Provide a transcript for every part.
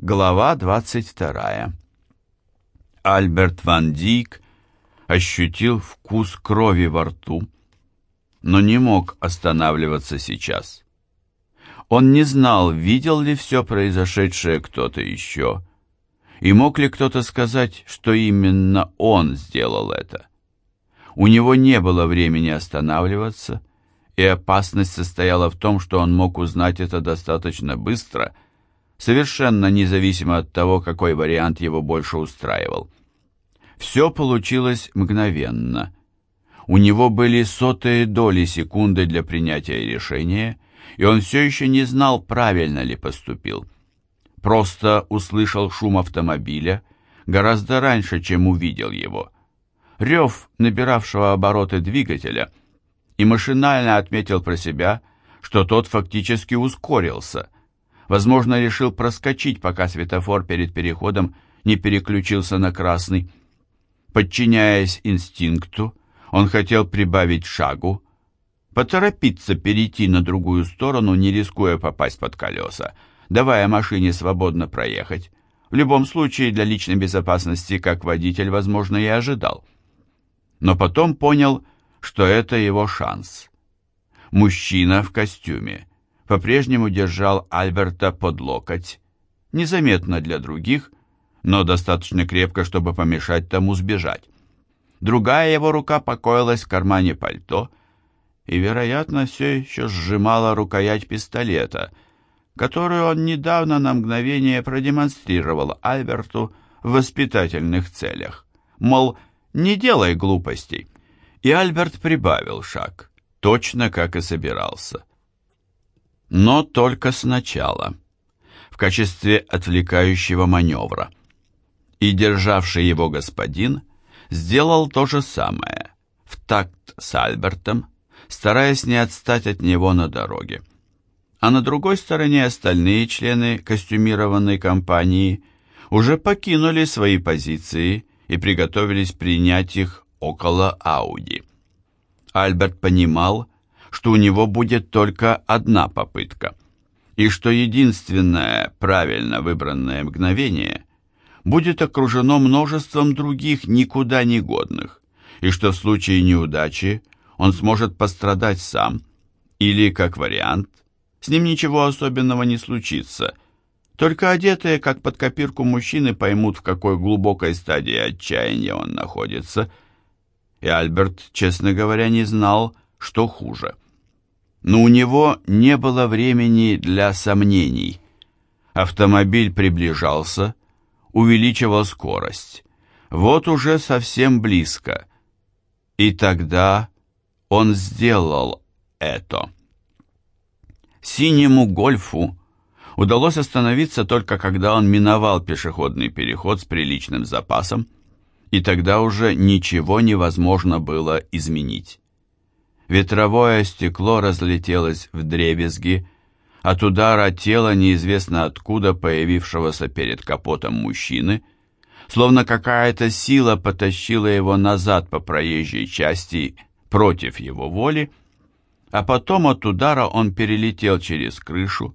Глава 22. Альберт Ван Дийк ощутил вкус крови во рту, но не мог останавливаться сейчас. Он не знал, видел ли все произошедшее кто-то еще, и мог ли кто-то сказать, что именно он сделал это. У него не было времени останавливаться, и опасность состояла в том, что он мог узнать это достаточно быстро — совершенно независимо от того, какой вариант его больше устраивал. Все получилось мгновенно. У него были сотые доли секунды для принятия решения, и он все еще не знал, правильно ли поступил. Просто услышал шум автомобиля гораздо раньше, чем увидел его. Рев, набиравшего обороты двигателя, и машинально отметил про себя, что тот фактически ускорился – Возможно, решил проскочить, пока светофор перед переходом не переключился на красный. Подчиняясь инстинкту, он хотел прибавить шагу, поторопиться перейти на другую сторону, не рискуя попасть под колеса, давая машине свободно проехать. В любом случае, для личной безопасности, как водитель, возможно, и ожидал. Но потом понял, что это его шанс. Мужчина в костюме по-прежнему держал Альберта под локоть, незаметно для других, но достаточно крепко, чтобы помешать тому сбежать. Другая его рука покоилась в кармане пальто и, вероятно, все еще сжимала рукоять пистолета, которую он недавно на мгновение продемонстрировал Альберту в воспитательных целях. Мол, не делай глупостей. И Альберт прибавил шаг, точно как и собирался но только сначала, в качестве отвлекающего маневра. И державший его господин сделал то же самое, в такт с Альбертом, стараясь не отстать от него на дороге. А на другой стороне остальные члены костюмированной компании уже покинули свои позиции и приготовились принять их около Ауди. Альберт понимал, что у него будет только одна попытка, и что единственное правильно выбранное мгновение будет окружено множеством других никуда не годных, и что в случае неудачи он сможет пострадать сам, или, как вариант, с ним ничего особенного не случится, только одетые, как под копирку мужчины, поймут, в какой глубокой стадии отчаяния он находится, и Альберт, честно говоря, не знал, что хуже. Но у него не было времени для сомнений. Автомобиль приближался, увеличивал скорость. Вот уже совсем близко. И тогда он сделал это. Синему гольфу удалось остановиться только когда он миновал пешеходный переход с приличным запасом, и тогда уже ничего невозможно было изменить. Ветровое стекло разлетелось в дребезги, от удара тела неизвестно откуда появившегося перед капотом мужчины, словно какая-то сила потащила его назад по проезжей части против его воли, а потом от удара он перелетел через крышу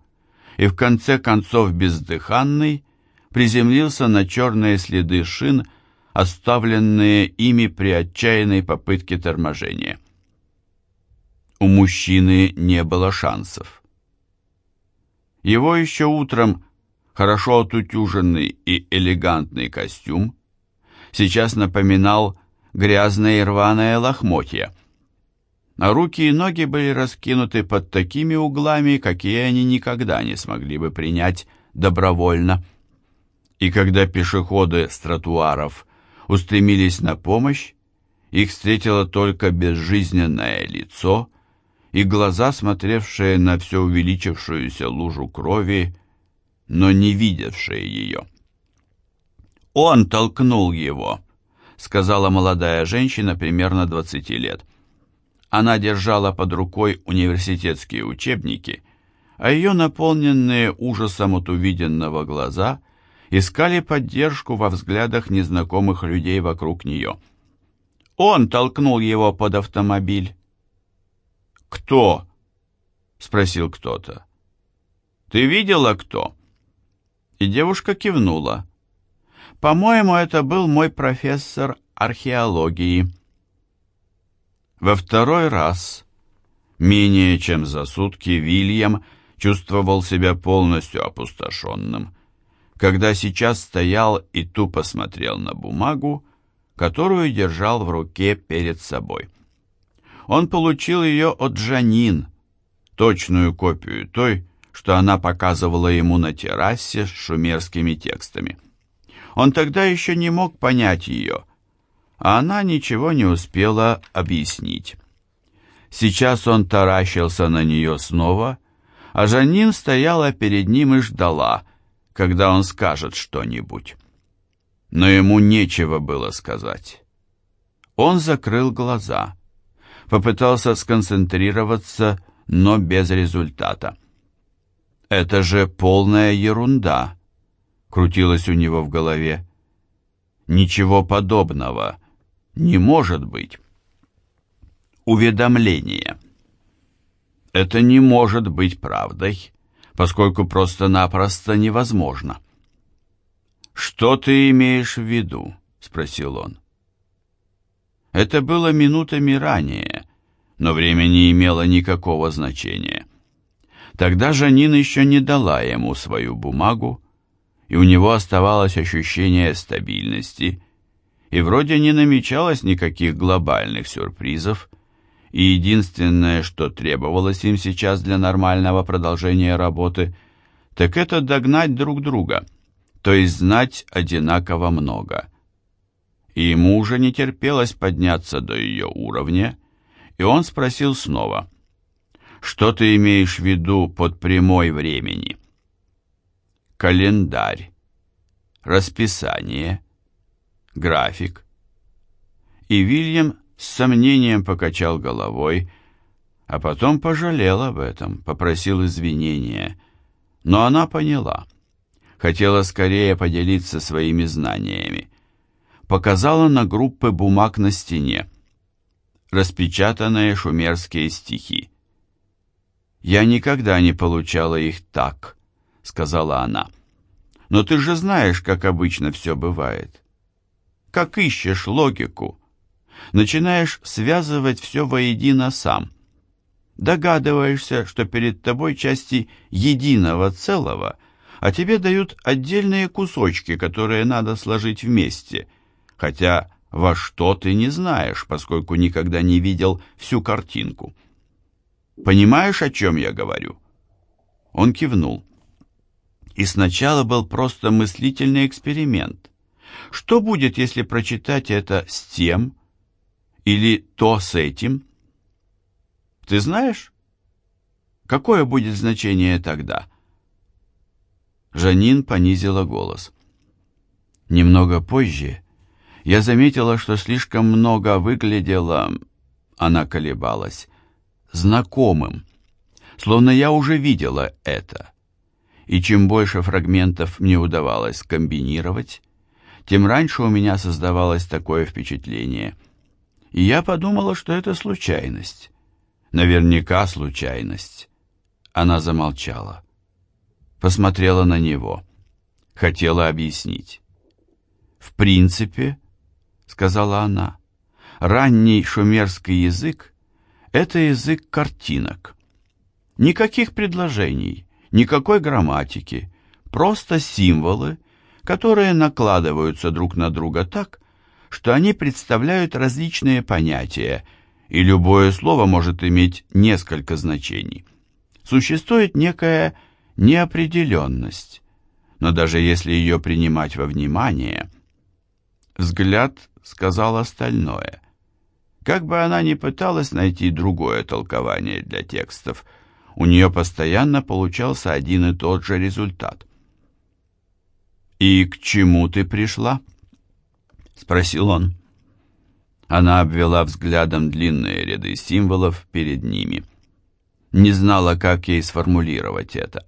и в конце концов бездыханный приземлился на черные следы шин, оставленные ими при отчаянной попытке торможения у мужчины не было шансов. Его еще утром хорошо отутюженный и элегантный костюм сейчас напоминал грязное и рваное лохмотья, а руки и ноги были раскинуты под такими углами, какие они никогда не смогли бы принять добровольно. И когда пешеходы с тротуаров устремились на помощь, их встретило только безжизненное лицо и глаза, смотревшие на все увеличившуюся лужу крови, но не видевшие ее. «Он толкнул его», — сказала молодая женщина примерно 20 лет. Она держала под рукой университетские учебники, а ее наполненные ужасом от увиденного глаза искали поддержку во взглядах незнакомых людей вокруг нее. Он толкнул его под автомобиль. «Кто?» — спросил кто-то. «Ты видела, кто?» И девушка кивнула. По-моему, это был мой профессор археологии. Во второй раз, менее чем за сутки, Вильям чувствовал себя полностью опустошенным, когда сейчас стоял и тупо смотрел на бумагу, которую держал в руке перед собой. Он получил ее от Жанин, точную копию той, что она показывала ему на террасе с шумерскими текстами. Он тогда еще не мог понять ее, а она ничего не успела объяснить. Сейчас он таращился на нее снова, а Жанин стояла перед ним и ждала, когда он скажет что-нибудь. Но ему нечего было сказать. Он закрыл глаза, попытался сконцентрироваться, но без результата. «Это же полная ерунда», — крутилось у него в голове. «Ничего подобного не может быть». Уведомление. Это не может быть правдой, поскольку просто-напросто невозможно. «Что ты имеешь в виду?» — спросил он. Это было минутами ранее, но время не имело никакого значения. Тогда Жанин еще не дала ему свою бумагу, и у него оставалось ощущение стабильности, и вроде не намечалось никаких глобальных сюрпризов, и единственное, что требовалось им сейчас для нормального продолжения работы, так это догнать друг друга, то есть знать одинаково много. И ему уже не терпелось подняться до ее уровня, и он спросил снова, что ты имеешь в виду под прямой времени? Календарь, расписание, график. И Вильям с сомнением покачал головой, а потом пожалел об этом, попросил извинения. Но она поняла. Хотела скорее поделиться своими знаниями. Показала на группы бумаг на стене. Распечатанные шумерские стихи. «Я никогда не получала их так», — сказала она. «Но ты же знаешь, как обычно все бывает. Как ищешь логику. Начинаешь связывать все воедино сам. Догадываешься, что перед тобой части единого целого, а тебе дают отдельные кусочки, которые надо сложить вместе, хотя во что ты не знаешь, поскольку никогда не видел всю картинку». Понимаешь, о чем я говорю?» Он кивнул. И сначала был просто мыслительный эксперимент. Что будет, если прочитать это с тем или то с этим? Ты знаешь? Какое будет значение тогда? Жанин понизила голос. Немного позже я заметила, что слишком много выглядело... Она колебалась знакомым, словно я уже видела это. И чем больше фрагментов мне удавалось комбинировать, тем раньше у меня создавалось такое впечатление. И я подумала, что это случайность. Наверняка случайность. Она замолчала. Посмотрела на него. Хотела объяснить. «В принципе, — сказала она, — ранний шумерский язык это язык картинок. Никаких предложений, никакой грамматики, просто символы, которые накладываются друг на друга так, что они представляют различные понятия, и любое слово может иметь несколько значений. Существует некая неопределенность, но даже если ее принимать во внимание, взгляд сказал остальное. Как бы она ни пыталась найти другое толкование для текстов, у нее постоянно получался один и тот же результат. «И к чему ты пришла?» — спросил он. Она обвела взглядом длинные ряды символов перед ними. Не знала, как ей сформулировать это.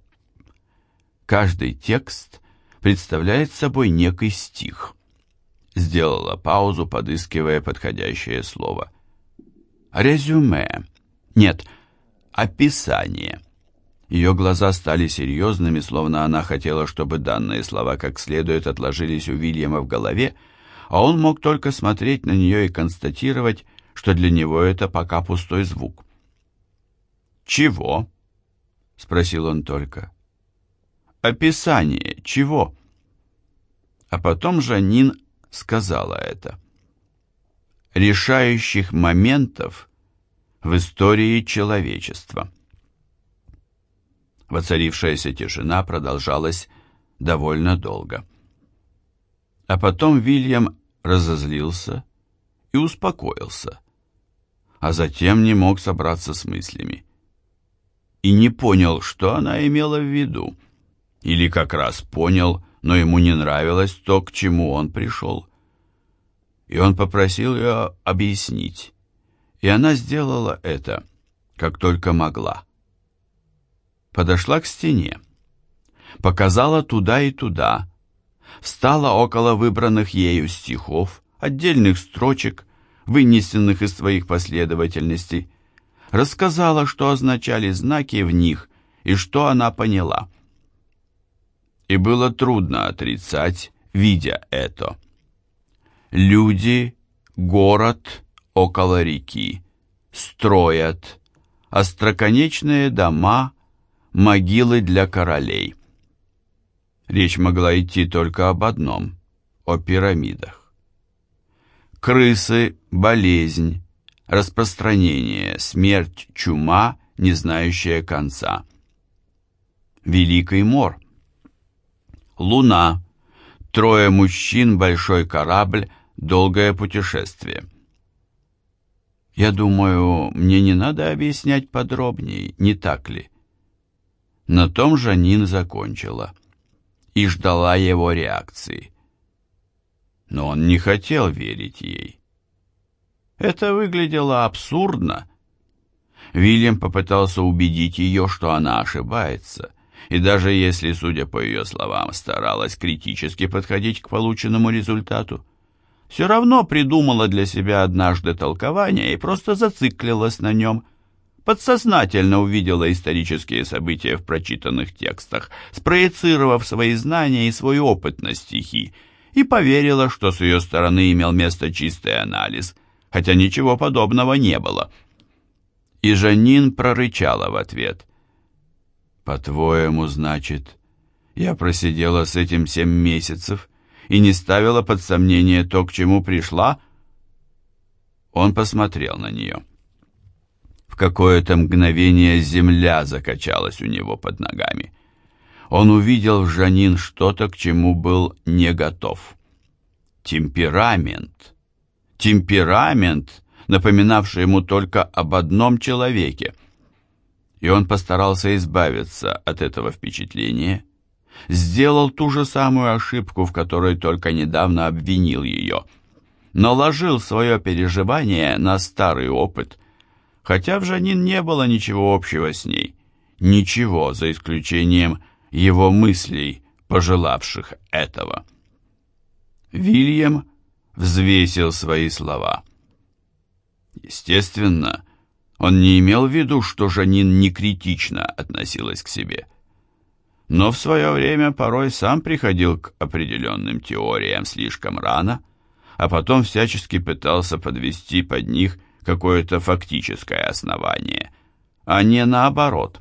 Каждый текст представляет собой некий стих сделала паузу, подыскивая подходящее слово. Резюме. Нет, описание. Ее глаза стали серьезными, словно она хотела, чтобы данные слова как следует отложились у Вильяма в голове, а он мог только смотреть на нее и констатировать, что для него это пока пустой звук. «Чего?» — спросил он только. «Описание чего?» А потом Жанин сказала это. «Решающих моментов в истории человечества». Воцарившаяся тишина продолжалась довольно долго. А потом Вильям разозлился и успокоился, а затем не мог собраться с мыслями. И не понял, что она имела в виду. Или как раз понял, но ему не нравилось то, к чему он пришел. И он попросил ее объяснить. И она сделала это, как только могла подошла к стене, показала туда и туда, встала около выбранных ею стихов, отдельных строчек, вынесенных из своих последовательностей, рассказала, что означали знаки в них и что она поняла. И было трудно отрицать, видя это. Люди, город около реки, строят, остроконечные дома могилы для королей. Речь могла идти только об одном – о пирамидах. Крысы, болезнь, распространение, смерть, чума, не знающая конца. Великий мор. Луна. Трое мужчин, большой корабль, долгое путешествие. Я думаю, мне не надо объяснять подробнее, не так ли? На том Жанин закончила и ждала его реакции. Но он не хотел верить ей. Это выглядело абсурдно. Вильям попытался убедить ее, что она ошибается, и даже если, судя по ее словам, старалась критически подходить к полученному результату, все равно придумала для себя однажды толкование и просто зациклилась на нем – подсознательно увидела исторические события в прочитанных текстах, спроецировав свои знания и свой опыт на стихи, и поверила, что с ее стороны имел место чистый анализ, хотя ничего подобного не было. И Жанин прорычала в ответ. «По-твоему, значит, я просидела с этим семь месяцев и не ставила под сомнение то, к чему пришла?» Он посмотрел на нее. В какое-то мгновение земля закачалась у него под ногами. Он увидел в Жанин что-то, к чему был не готов. Темперамент. Темперамент, напоминавший ему только об одном человеке. И он постарался избавиться от этого впечатления. Сделал ту же самую ошибку, в которой только недавно обвинил ее. Наложил свое переживание на старый опыт – хотя в Жанин не было ничего общего с ней. Ничего, за исключением его мыслей, пожелавших этого. Вильям взвесил свои слова. Естественно, он не имел в виду, что Жанин не критично относилась к себе. Но в свое время порой сам приходил к определенным теориям слишком рано, а потом всячески пытался подвести под них какое-то фактическое основание, а не наоборот.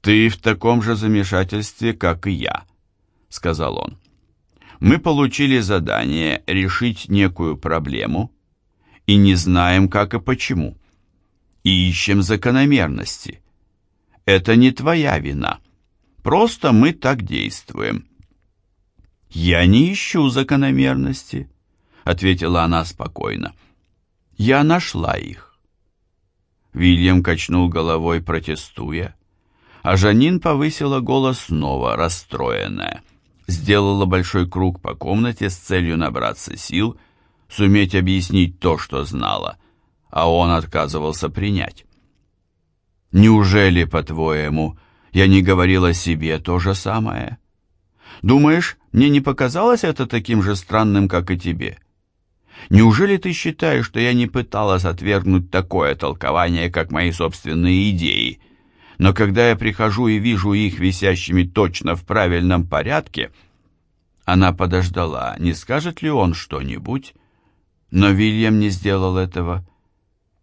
«Ты в таком же замешательстве, как и я», — сказал он. «Мы получили задание решить некую проблему и не знаем, как и почему, и ищем закономерности. Это не твоя вина, просто мы так действуем». «Я не ищу закономерности», — ответила она спокойно. Я нашла их. Вильям качнул головой, протестуя, а Жанин повысила голос снова, расстроенная. Сделала большой круг по комнате с целью набраться сил, суметь объяснить то, что знала, а он отказывался принять. «Неужели, по-твоему, я не говорила себе то же самое? Думаешь, мне не показалось это таким же странным, как и тебе?» Неужели ты считаешь, что я не пыталась отвергнуть такое толкование, как мои собственные идеи? но когда я прихожу и вижу их висящими точно в правильном порядке, она подождала, не скажет ли он что-нибудь, но Вильям не сделал этого,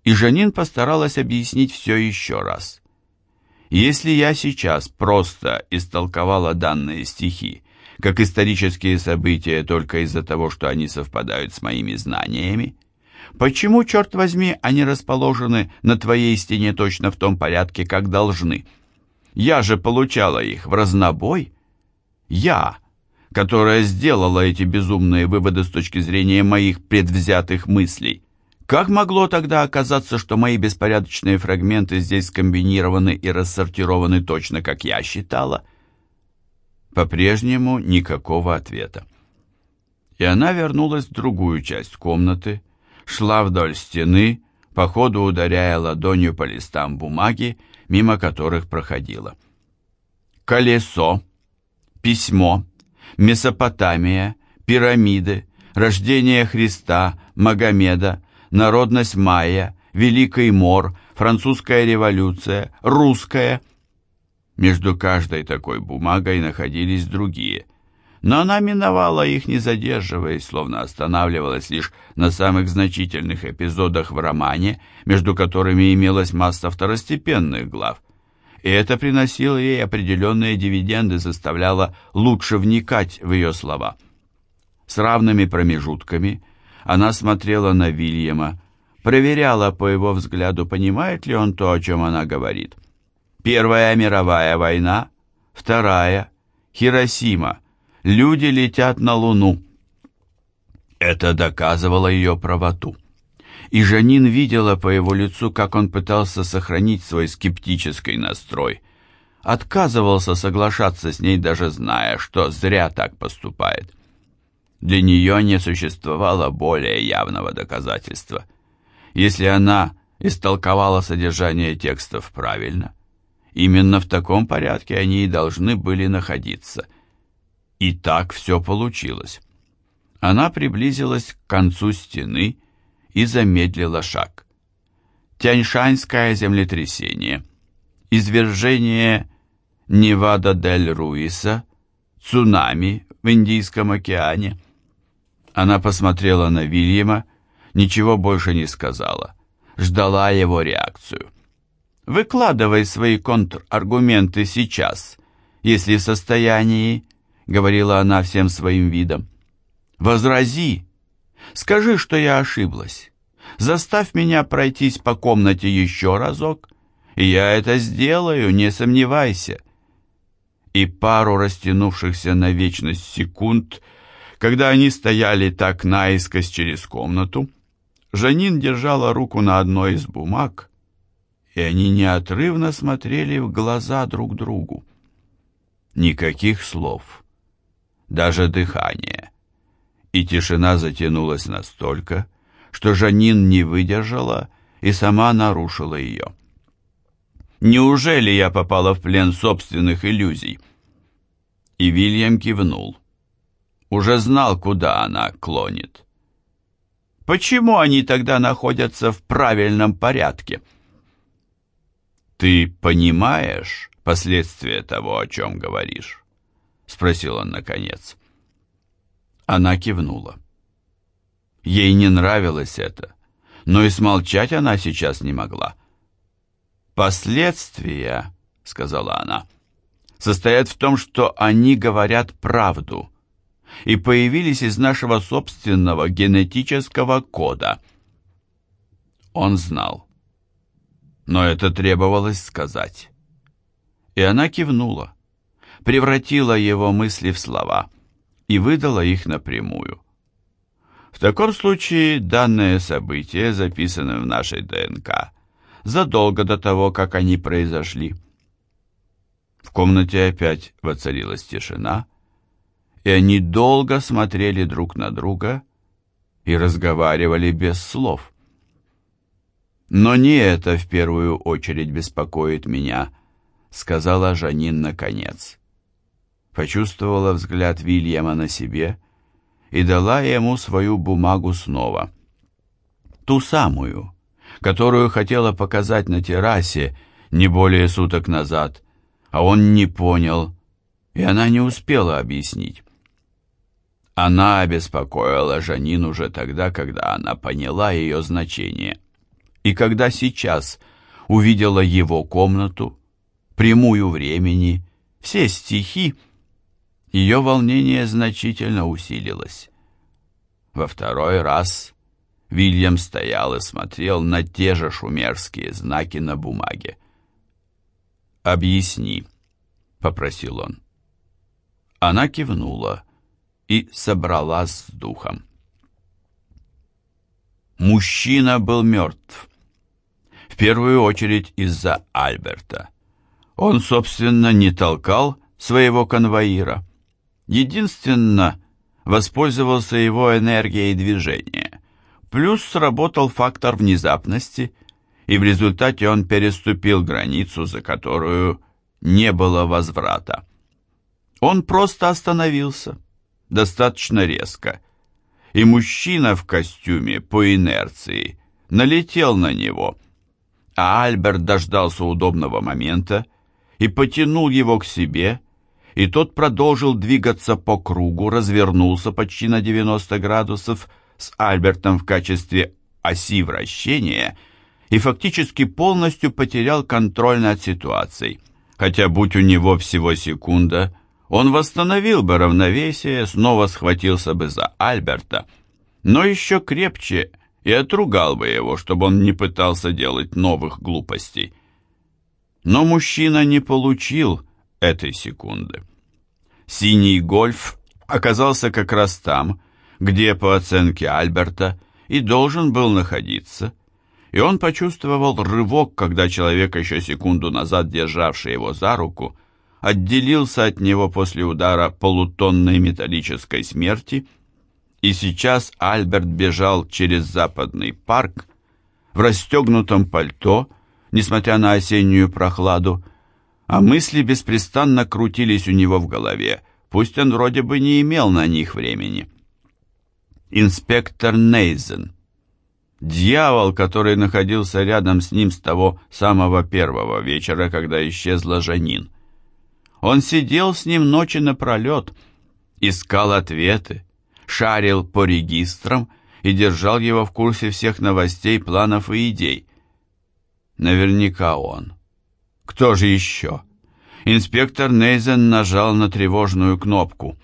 и Жанин постаралась объяснить все еще раз. Если я сейчас просто истолковала данные стихи, как исторические события только из-за того, что они совпадают с моими знаниями, Почему, черт возьми, они расположены на твоей стене точно в том порядке, как должны? Я же получала их в разнобой. Я, которая сделала эти безумные выводы с точки зрения моих предвзятых мыслей. Как могло тогда оказаться, что мои беспорядочные фрагменты здесь скомбинированы и рассортированы точно, как я считала? По-прежнему никакого ответа. И она вернулась в другую часть комнаты, шла вдоль стены, по ходу ударяя ладонью по листам бумаги, мимо которых проходила. Колесо, письмо, Месопотамия, пирамиды, рождение Христа, Магомеда, народность майя, Великий Мор, французская революция, русская. Между каждой такой бумагой находились другие, но она миновала их, не задерживаясь, словно останавливалась лишь на самых значительных эпизодах в романе, между которыми имелась масса второстепенных глав. И это приносило ей определенные дивиденды, заставляло лучше вникать в ее слова. С равными промежутками она смотрела на Вильяма, проверяла по его взгляду, понимает ли он то, о чем она говорит. Первая мировая война, вторая, Хиросима, люди летят на Луну. Это доказывало ее правоту. И Жанин видела по его лицу, как он пытался сохранить свой скептический настрой. Отказывался соглашаться с ней, даже зная, что зря так поступает. Для нее не существовало более явного доказательства. Если она истолковала содержание текстов правильно, именно в таком порядке они и должны были находиться – и так все получилось. Она приблизилась к концу стены и замедлила шаг. Тяньшанское землетрясение, извержение Невада-дель-Руиса, цунами в Индийском океане. Она посмотрела на Вильяма, ничего больше не сказала, ждала его реакцию. «Выкладывай свои контраргументы сейчас, если в состоянии», говорила она всем своим видом. «Возрази! Скажи, что я ошиблась. Заставь меня пройтись по комнате еще разок, и я это сделаю, не сомневайся». И пару растянувшихся на вечность секунд, когда они стояли так наискось через комнату, Жанин держала руку на одной из бумаг, и они неотрывно смотрели в глаза друг другу. Никаких слов даже дыхание. И тишина затянулась настолько, что Жанин не выдержала и сама нарушила ее. «Неужели я попала в плен собственных иллюзий?» И Вильям кивнул. Уже знал, куда она клонит. «Почему они тогда находятся в правильном порядке?» «Ты понимаешь последствия того, о чем говоришь?» спросил он наконец. Она кивнула. Ей не нравилось это, но и смолчать она сейчас не могла. «Последствия», — сказала она, — «состоят в том, что они говорят правду и появились из нашего собственного генетического кода». Он знал, но это требовалось сказать. И она кивнула превратила его мысли в слова и выдала их напрямую. В таком случае данные события записаны в нашей ДНК задолго до того, как они произошли. В комнате опять воцарилась тишина, и они долго смотрели друг на друга и разговаривали без слов. «Но не это в первую очередь беспокоит меня», — сказала Жанин наконец почувствовала взгляд Вильяма на себе и дала ему свою бумагу снова. Ту самую, которую хотела показать на террасе, не более суток назад, а он не понял, и она не успела объяснить. Она обеспокоила Жанин уже тогда, когда она поняла ее значение. И когда сейчас увидела его комнату, прямую времени, все стихи, ее волнение значительно усилилось. Во второй раз Вильям стоял и смотрел на те же шумерские знаки на бумаге. «Объясни», — попросил он. Она кивнула и собралась с духом. Мужчина был мертв. В первую очередь из-за Альберта. Он, собственно, не толкал своего конвоира. Единственно, воспользовался его энергией движения. Плюс сработал фактор внезапности, и в результате он переступил границу, за которую не было возврата. Он просто остановился достаточно резко, и мужчина в костюме по инерции налетел на него, а Альберт дождался удобного момента и потянул его к себе, и тот продолжил двигаться по кругу, развернулся почти на 90 градусов с Альбертом в качестве оси вращения и фактически полностью потерял контроль над ситуацией. Хотя, будь у него всего секунда, он восстановил бы равновесие, снова схватился бы за Альберта, но еще крепче и отругал бы его, чтобы он не пытался делать новых глупостей. Но мужчина не получил этой секунды. Синий гольф оказался как раз там, где, по оценке Альберта, и должен был находиться, и он почувствовал рывок, когда человек, еще секунду назад державший его за руку, отделился от него после удара полутонной металлической смерти, и сейчас Альберт бежал через западный парк в расстегнутом пальто, несмотря на осеннюю прохладу, а мысли беспрестанно крутились у него в голове, пусть он вроде бы не имел на них времени. Инспектор Нейзен. Дьявол, который находился рядом с ним с того самого первого вечера, когда исчезла Жанин. Он сидел с ним ночи напролет, искал ответы, шарил по регистрам и держал его в курсе всех новостей, планов и идей. Наверняка он. Кто же еще? Инспектор Нейзен нажал на тревожную кнопку.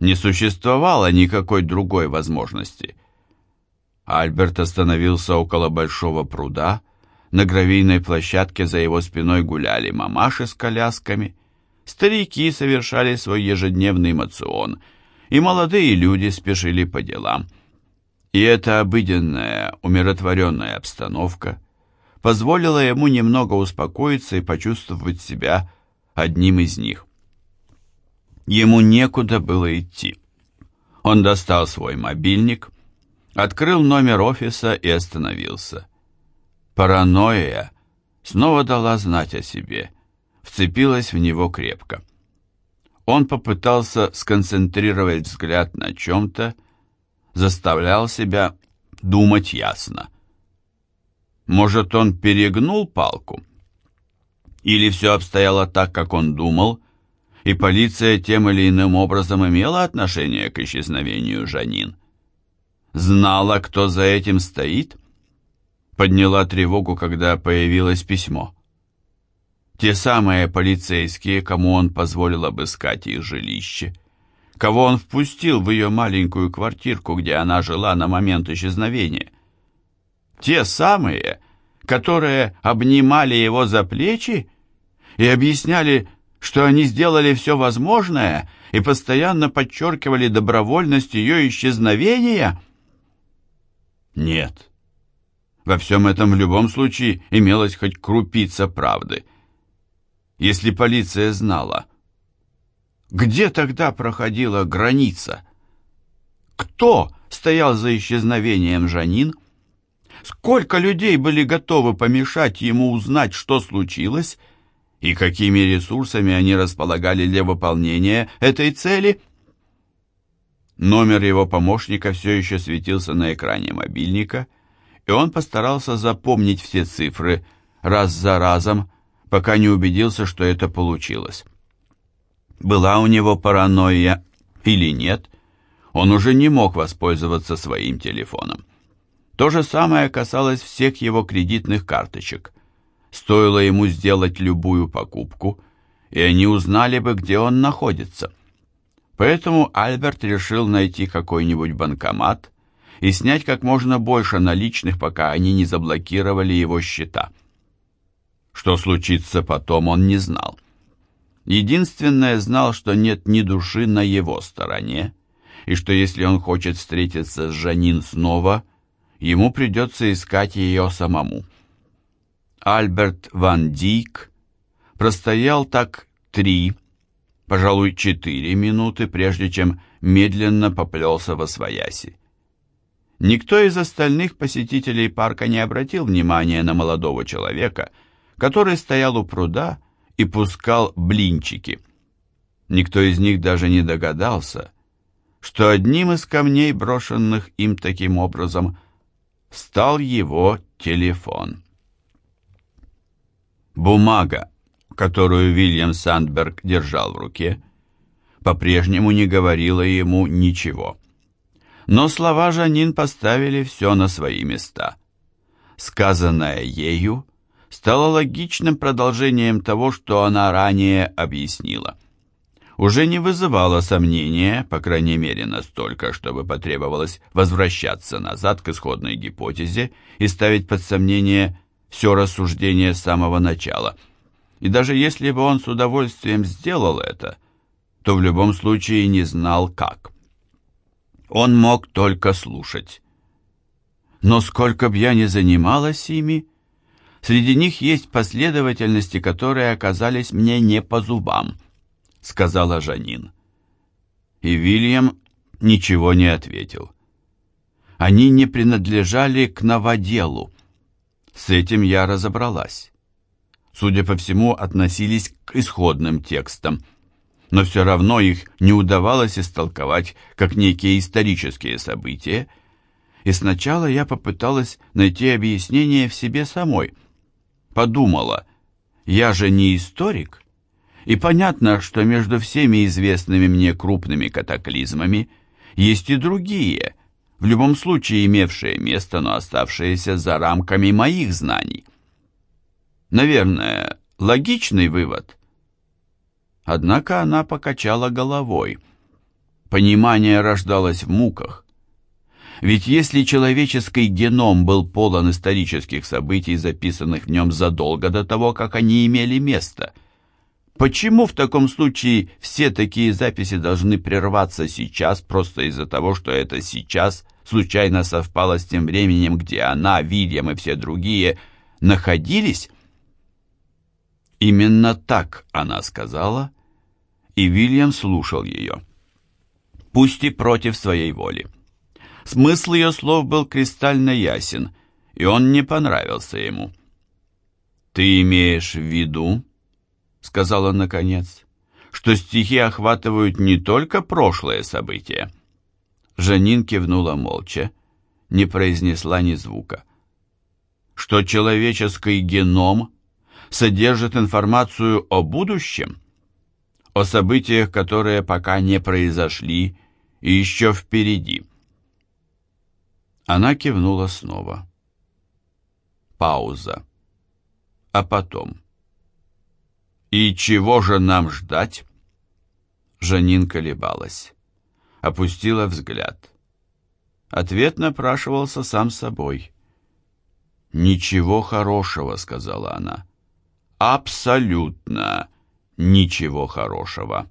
Не существовало никакой другой возможности. Альберт остановился около большого пруда. На гравийной площадке за его спиной гуляли мамаши с колясками — Старики совершали свой ежедневный мацион, и молодые люди спешили по делам. И эта обыденная, умиротворенная обстановка позволила ему немного успокоиться и почувствовать себя одним из них. Ему некуда было идти. Он достал свой мобильник, открыл номер офиса и остановился. Паранойя снова дала знать о себе – вцепилась в него крепко. Он попытался сконцентрировать взгляд на чем-то, заставлял себя думать ясно. Может, он перегнул палку? Или все обстояло так, как он думал, и полиция тем или иным образом имела отношение к исчезновению Жанин? Знала, кто за этим стоит? Подняла тревогу, когда появилось письмо. Те самые полицейские, кому он позволил обыскать их жилище, кого он впустил в ее маленькую квартирку, где она жила на момент исчезновения. Те самые, которые обнимали его за плечи и объясняли, что они сделали все возможное и постоянно подчеркивали добровольность ее исчезновения? Нет. Во всем этом в любом случае имелась хоть крупица правды – если полиция знала? Где тогда проходила граница? Кто стоял за исчезновением Жанин? Сколько людей были готовы помешать ему узнать, что случилось, и какими ресурсами они располагали для выполнения этой цели? Номер его помощника все еще светился на экране мобильника, и он постарался запомнить все цифры, раз за разом, пока не убедился, что это получилось. Была у него паранойя или нет, он уже не мог воспользоваться своим телефоном. То же самое касалось всех его кредитных карточек. Стоило ему сделать любую покупку, и они узнали бы, где он находится. Поэтому Альберт решил найти какой-нибудь банкомат и снять как можно больше наличных, пока они не заблокировали его счета. Что случится потом, он не знал. Единственное, знал, что нет ни души на его стороне, и что если он хочет встретиться с Жанин снова, ему придется искать ее самому. Альберт Ван Дик простоял так три, пожалуй, четыре минуты, прежде чем медленно поплелся во свояси. Никто из остальных посетителей парка не обратил внимания на молодого человека, который стоял у пруда и пускал блинчики. Никто из них даже не догадался, что одним из камней, брошенных им таким образом, стал его телефон. Бумага, которую Вильям Сандберг держал в руке, по-прежнему не говорила ему ничего. Но слова Жанин поставили все на свои места. Сказанное ею стало логичным продолжением того, что она ранее объяснила. Уже не вызывало сомнения, по крайней мере настолько, чтобы потребовалось возвращаться назад к исходной гипотезе и ставить под сомнение все рассуждение с самого начала. И даже если бы он с удовольствием сделал это, то в любом случае не знал как. Он мог только слушать. Но сколько б я ни занималась ими, среди них есть последовательности, которые оказались мне не по зубам, сказала Жанин. И Вильям ничего не ответил. Они не принадлежали к новоделу. С этим я разобралась. Судя по всему, относились к исходным текстам – но все равно их не удавалось истолковать как некие исторические события, и сначала я попыталась найти объяснение в себе самой. Подумала, я же не историк, и понятно, что между всеми известными мне крупными катаклизмами есть и другие, в любом случае имевшие место, но оставшиеся за рамками моих знаний. Наверное, логичный вывод. Однако она покачала головой. Понимание рождалось в муках. Ведь если человеческий геном был полон исторических событий, записанных в нем задолго до того, как они имели место, почему в таком случае все такие записи должны прерваться сейчас просто из-за того, что это сейчас случайно совпало с тем временем, где она, Вильям и все другие находились? Именно так она сказала, и Вильям слушал ее. Пусть и против своей воли. Смысл ее слов был кристально ясен, и он не понравился ему. «Ты имеешь в виду, — сказал он наконец, — что стихи охватывают не только прошлое событие?» Жанин кивнула молча, не произнесла ни звука. «Что человеческий геном содержит информацию о будущем?» о событиях, которые пока не произошли и еще впереди. Она кивнула снова. Пауза. А потом. «И чего же нам ждать?» Жанин колебалась. Опустила взгляд. Ответ напрашивался сам собой. «Ничего хорошего», — сказала она. «Абсолютно ничего хорошего.